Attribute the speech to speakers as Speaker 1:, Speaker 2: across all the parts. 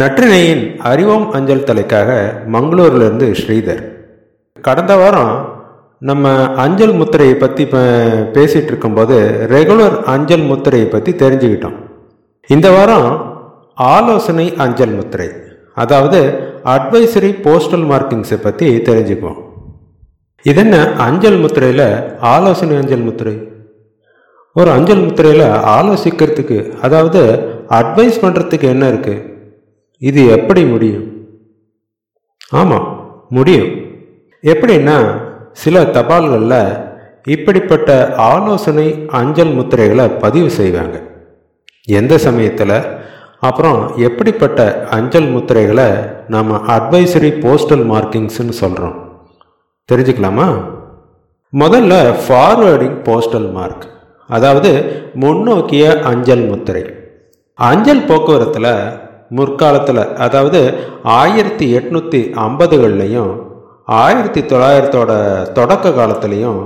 Speaker 1: நற்றினையின் அறிவோம் அஞ்சல் தலைக்காக மங்களூர்லேருந்து ஸ்ரீதர். கடந்த வாரம் நம்ம அஞ்சல் முத்திரையை பற்றி இப்போ பேசிகிட்டு இருக்கும்போது ரெகுலர் அஞ்சல் முத்திரையை பற்றி தெரிஞ்சுக்கிட்டோம். இந்த வாரம் ஆலோசனை அஞ்சல் முத்திரை அதாவது அட்வைசரி போஸ்டல் மார்க்கிங்ஸை பற்றி தெரிஞ்சுக்குவோம். இதென்ன அஞ்சல் முத்திரையில் ஆலோசனை அஞ்சல் முத்திரை? ஒரு அஞ்சல் முத்திரையில் ஆலோசிக்கிறதுக்கு அதாவது அட்வைஸ் பண்ணுறதுக்கு என்ன இருக்குது இது எப்படி முடியும்? ஆமாம் முடியும். எப்படின்னா சில தபால்களில் இப்படிப்பட்ட ஆலோசனை அஞ்சல் முத்திரைகளை பதிவு செய்வாங்க. எந்த சமயத்தில்? அப்புறம் எப்படிப்பட்ட அஞ்சல் முத்திரைகளை நாம் அட்வைசரி போஸ்டல் மார்க்கிங்ஸ்னு சொல்கிறோம் தெரிஞ்சுக்கலாமா? முதல்ல ஃபார்வேர்டிங் போஸ்டல் மார்க் அதாவது முன்னோக்கிய அஞ்சல் முத்திரை. அஞ்சல் போக்குவரத்தில் முற்காலத்தில் அதாவது ஆயிரத்தி எட்நூற்றி ஐம்பதுகள்லையும் ஆயிரத்தி தொள்ளாயிரத்தோட தொடக்க காலத்துலேயும்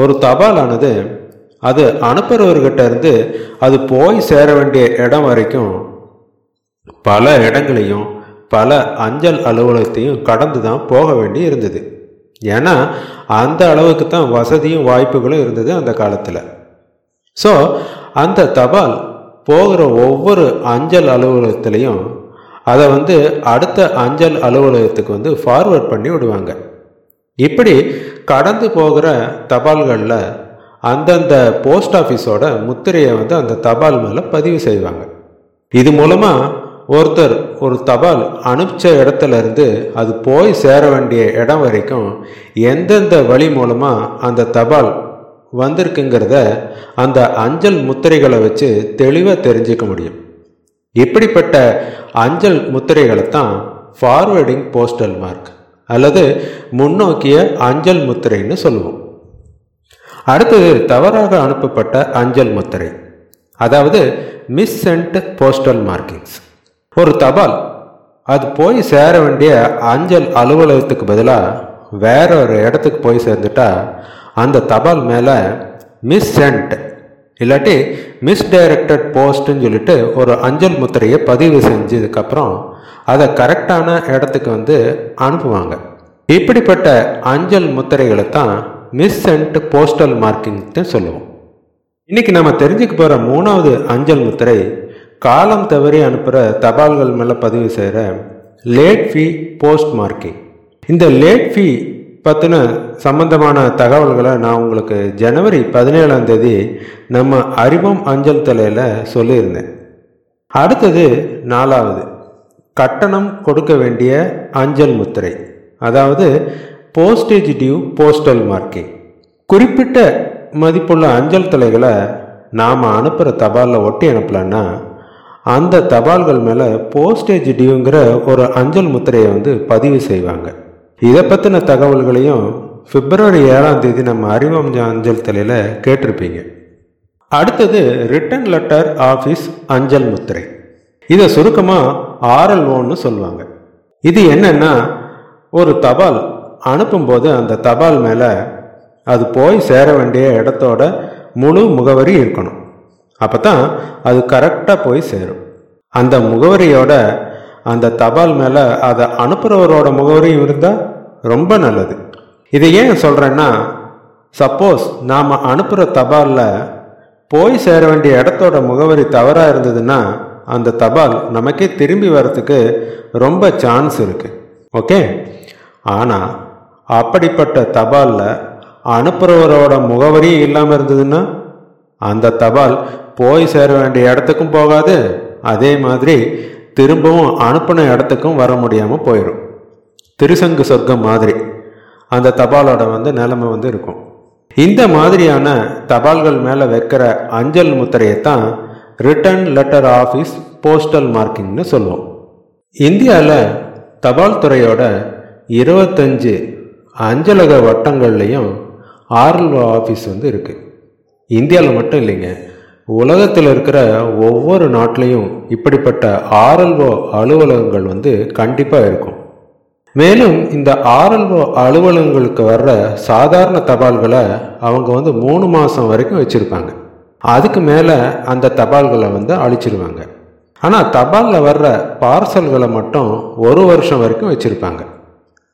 Speaker 1: ஒரு தபாலானது அது அனுப்புகிறவர்கிட்ட இருந்து அது போய் சேர வேண்டிய இடம் வரைக்கும் பல இடங்களையும் பல அஞ்சல் அலுவலகத்தையும் கடந்து தான் போக வேண்டி இருந்தது. ஏன்னா அந்த அளவுக்கு தான் வசதியும் வாய்ப்புகளும் இருந்தது அந்த காலத்தில். ஸோ அந்த தபால் போகிற ஒவ்வொரு அஞ்சல் அலுவலகத்துலேயும் அதை வந்து அடுத்த அஞ்சல் அலுவலகத்துக்கு வந்து ஃபார்வர்ட் பண்ணி விடுவாங்க. இப்படி கடந்து போகிற தபால்களில் அந்தந்த போஸ்ட் ஆஃபீஸோட முத்திரையை வந்து அந்த தபால் மேலே பதிவு செய்வாங்க. இது மூலமாக ஒருத்தர் ஒரு தபால் அனுப்பிச்ச இடத்துல இருந்து அது போய் சேர வேண்டிய இடம் வரைக்கும் எந்தெந்த வழி மூலமாக அந்த தபால் வந்திருக்குங்கிறத அந்த அஞ்சல் முத்திரைகளை வச்சு தெளிவாக தெரிஞ்சுக்க முடியும். இப்படிப்பட்ட அஞ்சல் முத்திரைகளை தான் ஃபார்வேர்டிங் போஸ்டல் மார்க் அல்லது முன்னோக்கிய அஞ்சல் முத்திரைன்னு சொல்லுவோம். அடுத்தது தவறாக அனுப்பப்பட்ட அஞ்சல் முத்திரை அதாவது மிஸ் சென்ட் போஸ்டல் மார்க்கிங்ஸ் ஒரு தபால் அது போய் சேர வேண்டிய அஞ்சல் அலுவலகத்துக்கு பதிலாக வேற ஒரு இடத்துக்கு போய் சேர்ந்துட்டா அந்த தபால் மேலே மிஸ் சென்ட் இல்லாட்டி மிஸ்டைரக்டட் போஸ்ட்டுன்னு சொல்லிட்டு ஒரு அஞ்சல் முத்திரையை பதிவு செஞ்சதுக்கப்புறம் அதை கரெக்டான இடத்துக்கு வந்து அனுப்புவாங்க. இப்படிப்பட்ட அஞ்சல் முத்திரைகளை தான் மிஸ் சென்ட் போஸ்டல் மார்க்கிங்னு சொல்லுவோம். இன்னைக்கு நம்ம தெரிஞ்சுக்க போகிற மூணாவது அஞ்சல் முத்திரை காலம் தவறி அனுப்புகிற தபால்கள் மேலே பதிவு செய்கிற லேட் ஃபீ போஸ்ட் மார்க்கிங் இந்த லேட் ஃபீ பற்றின சம்பந்தமான தகவல்களை நான் உங்களுக்கு ஜனவரி பதினேழாம் தேதி நம்ம அறிவம் அஞ்சல் தலையில் சொல்லியிருந்தேன். அடுத்தது நாலாவது கட்டணம் கொடுக்க வேண்டிய அஞ்சல் முத்திரை அதாவது போஸ்டேஜ் டியூ போஸ்டல் மார்க்கிங் குறிப்பிட்ட மதிப்புள்ள அஞ்சல் தலைகளை நாம் அனுப்புகிற தபாலில் ஒட்டி அனுப்பலன்னா அந்த தபால்கள் மேலே போஸ்டேஜ் டியூங்கிற ஒரு அஞ்சல் முத்திரையை வந்து பதிவு செய்வாங்க. இதை பற்றின தகவல்களையும் பிப்ரவரி ஏழாம் தேதி நம்ம அறிவம் அஞ்சல் தலையில் கேட்டிருப்பீங்க. அடுத்தது ரிட்டன் லெட்டர் ஆஃபீஸ் அஞ்சல் முத்திரை. இதை சுருக்கமாக ஆர்எல்ஓன்னு சொல்லுவாங்க. இது என்னன்னா ஒரு தபால் அனுப்பும்போது அந்த தபால் மேலே அது போய் சேர வேண்டிய இடத்தோட முழு முகவரி இருக்கணும். அப்போ தான் அது கரெக்டாக போய் சேரும். அந்த முகவரியோட அந்த தபால் மேலே அதை அனுப்புகிறவரோட முகவரியும் இருந்தால் ரொம்ப நல்லது. இதை ஏன் சொல்கிறேன்னா சப்போஸ் நாம் அனுப்புகிற தபாலில் போய் சேர வேண்டிய இடத்தோட முகவரி தவறாக இருந்ததுன்னா அந்த தபால் நமக்கே திரும்பி வர்றதுக்கு ரொம்ப சான்ஸ் இருக்குது ஓகே? ஆனால் அப்படிப்பட்ட தபாலில் அனுப்புகிறவரோட முகவரியும் இல்லாமல் இருந்ததுன்னா அந்த தபால் போய் சேர வேண்டிய இடத்துக்கும் போகாது. அதே மாதிரி திரும்பவும் அனுப்பின இடத்துக்கும் வர முடியாமல் போயிடும் திருசங்கு சொர்க்கம் மாதிரி. அந்த தபாலோட வந்து நிலைமை வந்து இருக்கும். இந்த மாதிரியான தபால்கள் மேலே வைக்கிற அஞ்சல் முத்திரையை தான் ரிட்டர்ன் லெட்டர் ஆஃபீஸ் போஸ்டல் மார்க்கிங்னு சொல்லுவோம். இந்தியாவில் தபால் துறையோட இருபத்தஞ்சு அஞ்சலக வட்டங்கள்லையும் ஆர்எல்ஓ ஆஃபீஸ் வந்து இருக்குது இந்தியாவில் மட்டும் இல்லைங்க. உலகத்தில் இருக்கிற ஒவ்வொரு நாட்டிலையும் இப்படிப்பட்ட ஆர்எல்ஓ அலுவலகங்கள் வந்து கண்டிப்பாக இருக்கும். மேலும் இந்த ஆர்எல்ஓ அலுவலகங்களுக்கு வர்ற சாதாரண தபால்களை அவங்க வந்து மூணு மாதம் வரைக்கும் வச்சுருப்பாங்க. அதுக்கு மேலே அந்த தபால்களை வந்து அழிச்சிருவாங்க. ஆனால் தபாலில் வர்ற பார்சல்களை மட்டும் ஒரு வருஷம் வரைக்கும் வச்சுருப்பாங்க.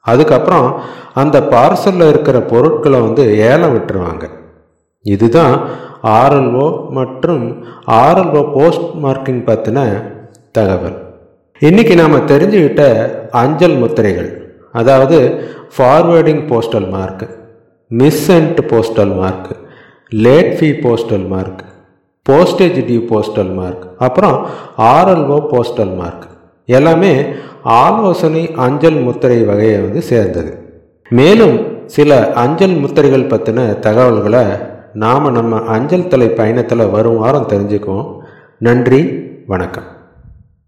Speaker 1: அதுக்கப்புறம் அந்த பார்சலில் இருக்கிற பொருட்களை வந்து ஏலம் விட்டுருவாங்க. இதுதான் ஆர்எல்ஓ மற்றும் ஆர்எல்ஓ போஸ்ட் மார்க்கிங் பற்றின தகவல். இன்றைக்கி நாம் தெரிஞ்சுக்கிட்ட அஞ்சல் முத்திரைகள் அதாவது forwarding postal mark missent postal mark late fee postal mark postage due postal mark அப்புறம் ஆர்எல்ஓ போஸ்டல் மார்க் எல்லாமே ஆலோசனை அஞ்சல் முத்திரை வகையை வந்து சேர்ந்தது. மேலும் சில அஞ்சல் முத்திரைகள் பற்றின தகவல்களை நாம் நம்ம அஞ்சல் தலை பயணத்தில் வரும் வாரம் தெரிஞ்சுக்குவோம். நன்றி வணக்கம்.